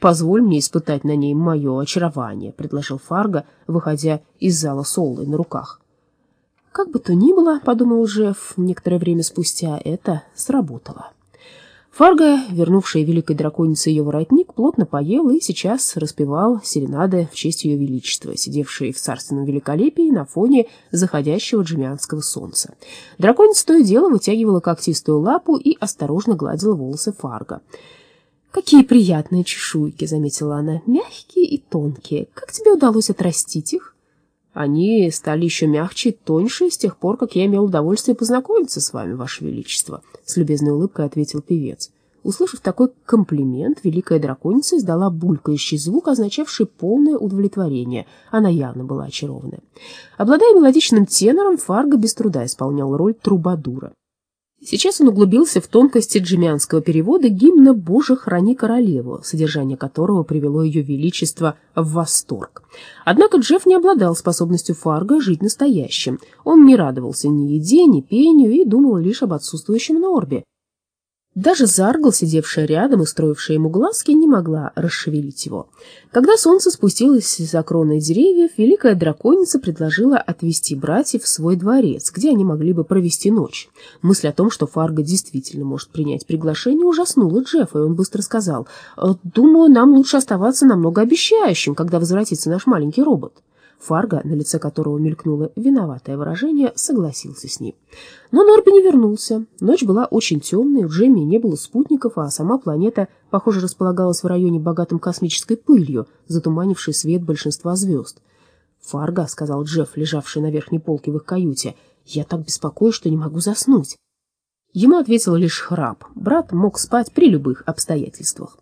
«Позволь мне испытать на ней мое очарование», — предложил Фарго, выходя из зала с на руках. Как бы то ни было, — подумал Джефф некоторое время спустя, — это сработало. Фарго, вернувшая великой драконице ее воротник, плотно поел и сейчас распевал серенады в честь ее величества, сидевшей в царственном великолепии на фоне заходящего джемианского солнца. Драконица то и дело вытягивала когтистую лапу и осторожно гладила волосы Фарго. «Какие приятные чешуйки!» — заметила она. «Мягкие и тонкие. Как тебе удалось отрастить их?» Они стали еще мягче и тоньше с тех пор, как я имел удовольствие познакомиться с вами, Ваше Величество», — с любезной улыбкой ответил певец. Услышав такой комплимент, великая драконица издала булькающий звук, означавший полное удовлетворение. Она явно была очарована. Обладая мелодичным тенором, Фарго без труда исполнял роль трубадура. Сейчас он углубился в тонкости джемианского перевода гимна «Боже, храни королеву», содержание которого привело ее величество в восторг. Однако Джефф не обладал способностью Фарго жить настоящим. Он не радовался ни еде, ни пению и думал лишь об отсутствующем Норбе. Даже Заргл, сидевшая рядом и строившая ему глазки, не могла расшевелить его. Когда солнце спустилось за кроны деревьев, великая драконица предложила отвезти братьев в свой дворец, где они могли бы провести ночь. Мысль о том, что Фарго действительно может принять приглашение, ужаснула Джеффа, и он быстро сказал, «Думаю, нам лучше оставаться намного обещающим, когда возвратится наш маленький робот». Фарго, на лице которого мелькнуло виноватое выражение, согласился с ним. Но Норби не вернулся. Ночь была очень темной, в Джемме не было спутников, а сама планета, похоже, располагалась в районе богатым космической пылью, затуманившей свет большинства звезд. «Фарго», — сказал Джефф, лежавший на верхней полке в их каюте, — «я так беспокоюсь, что не могу заснуть». Ему ответил лишь храп. Брат мог спать при любых обстоятельствах.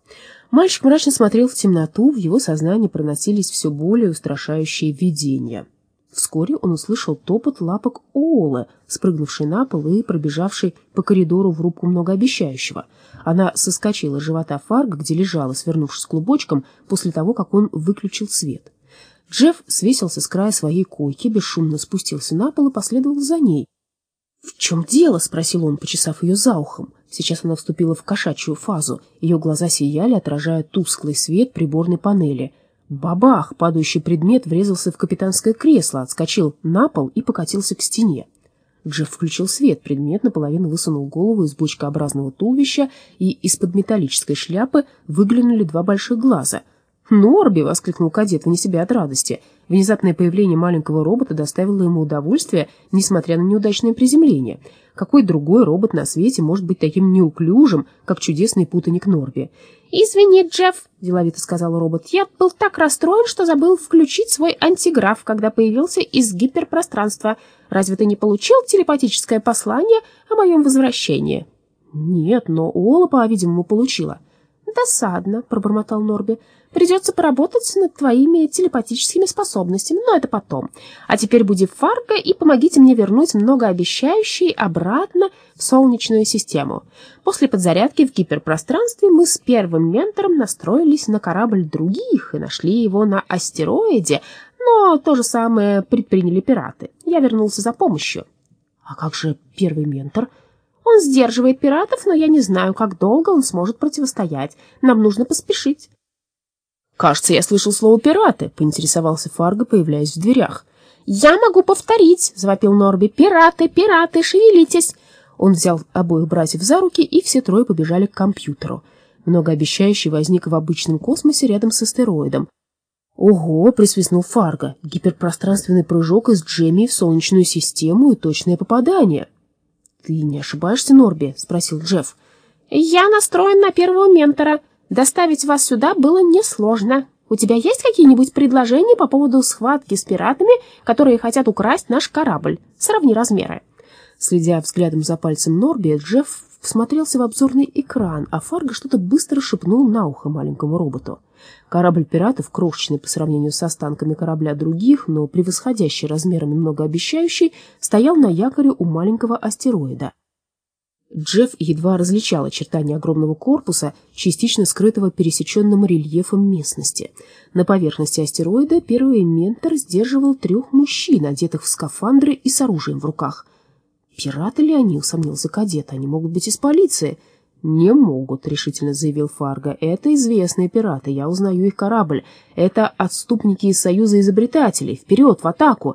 Мальчик мрачно смотрел в темноту, в его сознании проносились все более устрашающие видения. Вскоре он услышал топот лапок Оолы, спрыгнувшей на пол и пробежавшей по коридору в рубку многообещающего. Она соскочила с живота Фарга, где лежала, свернувшись клубочком, после того, как он выключил свет. Джефф свесился с края своей койки, бесшумно спустился на пол и последовал за ней. «В чем дело?» — спросил он, почесав ее за ухом. Сейчас она вступила в кошачью фазу. Ее глаза сияли, отражая тусклый свет приборной панели. Бабах! Падающий предмет врезался в капитанское кресло, отскочил на пол и покатился к стене. Джефф включил свет, предмет наполовину высунул голову из бочкообразного туловища, и из-под металлической шляпы выглянули два больших глаза — «Норби!» — воскликнул кадет вне себя от радости. Внезапное появление маленького робота доставило ему удовольствие, несмотря на неудачное приземление. Какой другой робот на свете может быть таким неуклюжим, как чудесный путаник Норби? «Извини, Джефф», — деловито сказал робот, — «я был так расстроен, что забыл включить свой антиграф, когда появился из гиперпространства. Разве ты не получил телепатическое послание о моем возвращении?» «Нет, но Ола, по-видимому, получила». «Досадно», — пробормотал Норби. «Придется поработать над твоими телепатическими способностями, но это потом. А теперь буди Фарго и помогите мне вернуть многообещающий обратно в Солнечную систему. После подзарядки в гиперпространстве мы с первым ментором настроились на корабль других и нашли его на астероиде, но то же самое предприняли пираты. Я вернулся за помощью». «А как же первый ментор?» Он сдерживает пиратов, но я не знаю, как долго он сможет противостоять. Нам нужно поспешить. «Кажется, я слышал слово «пираты», — поинтересовался Фарго, появляясь в дверях. «Я могу повторить», — завопил Норби. «Пираты, пираты, шевелитесь!» Он взял обоих братьев за руки, и все трое побежали к компьютеру. Многообещающий возник в обычном космосе рядом с астероидом. «Ого!» — присвистнул Фарго. «Гиперпространственный прыжок из Джемми в Солнечную систему и точное попадание!» «Ты не ошибаешься, Норби?» — спросил Джефф. «Я настроен на первого ментора. Доставить вас сюда было несложно. У тебя есть какие-нибудь предложения по поводу схватки с пиратами, которые хотят украсть наш корабль? Сравни размеры». Следя взглядом за пальцем Норби, Джефф всмотрелся в обзорный экран, а Фарго что-то быстро шепнул на ухо маленькому роботу. Корабль пиратов, крошечный по сравнению с останками корабля других, но превосходящий размерами многообещающий, стоял на якоре у маленького астероида. Джефф едва различал очертания огромного корпуса, частично скрытого пересеченным рельефом местности. На поверхности астероида первый ментор сдерживал трех мужчин, одетых в скафандры и с оружием в руках. «Пираты ли они?» — усомнился кадет. «Они могут быть из полиции». «Не могут», — решительно заявил Фарго. «Это известные пираты, я узнаю их корабль. Это отступники из Союза изобретателей. Вперед, в атаку!»